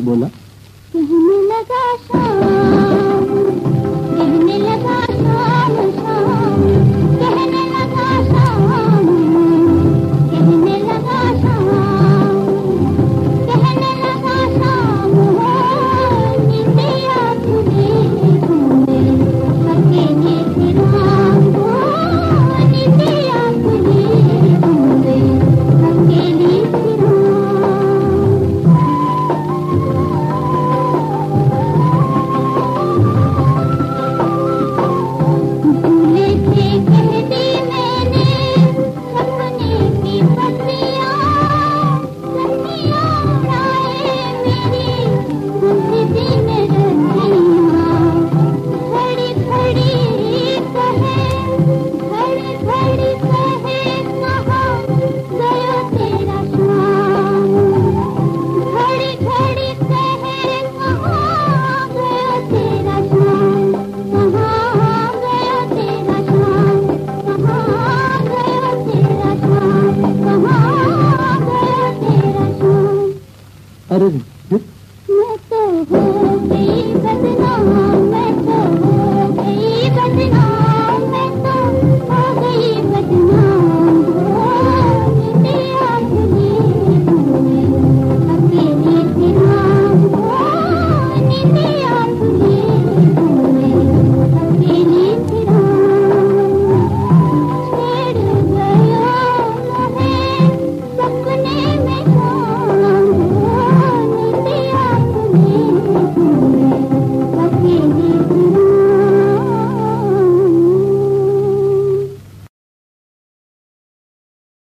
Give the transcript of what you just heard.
बोला। तुम्हें लगा अरे मैं तो हूँ मैं तो हूँ।